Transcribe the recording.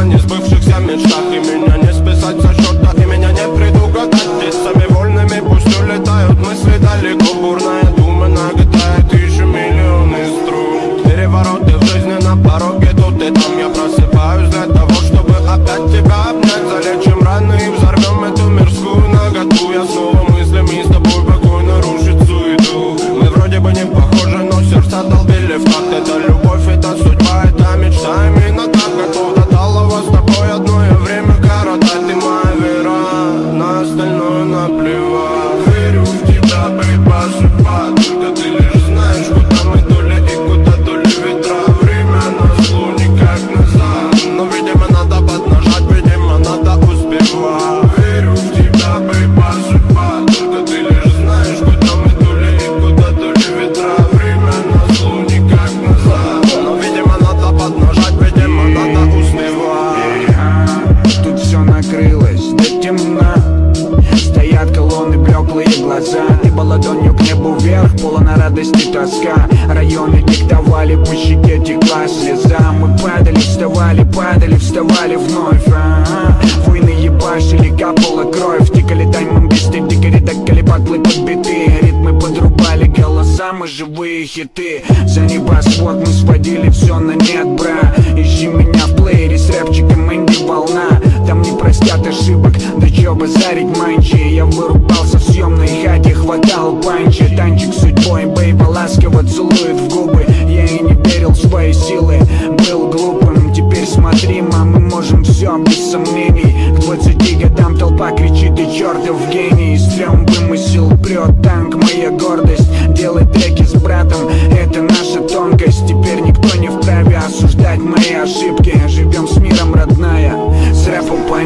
о несбывшихся мечтах. И меня не списать со счета, и меня не предугадать Птицами вольными пусть улетают мысли далеко. Бурная дума нагнетает тысячи миллионы струн. Перевороты в жизни на пороге тут и там. Я просыпаюсь для того, чтобы опять тебя обнять. Залечим раны и взорвем эту мирскую наготу. Я снова мыслями с тобой покой нарушит суету Мы вроде бы не похожи, но сердца долбили в такт. Это любовь. теплые глаза. Ты бы ладонью к небу вверх, полна радости тоска. Районы диктовали, по щеке текла слеза. Мы падали, вставали, падали, вставали вновь а. -а. Войны ебашили, капала кровь. Тикали таймом без тикали, токали патлы подбитые Ритмы подрубали, голоса мы живые хиты. За небосвод мы сводили все на нет, бра. Ищи меня в плеере с рэпчиком Инди Волна Там не простят ошибок, да чё базарить манчи Я вырубаю хватал панчи Танчик судьбой, бейба ласково целует в губы. Я и не верил в свои силы, был глупым Теперь смотри, мам, мы можем все без сомнений. К 20 годам толпа кричит, ты чертов гений! Стрём вымысел, прет танк, моя гордость Делать треки с братом, это наша тонкость Теперь никто не вправе осуждать мои ошибки. Живем с миром, родная, с рэпом по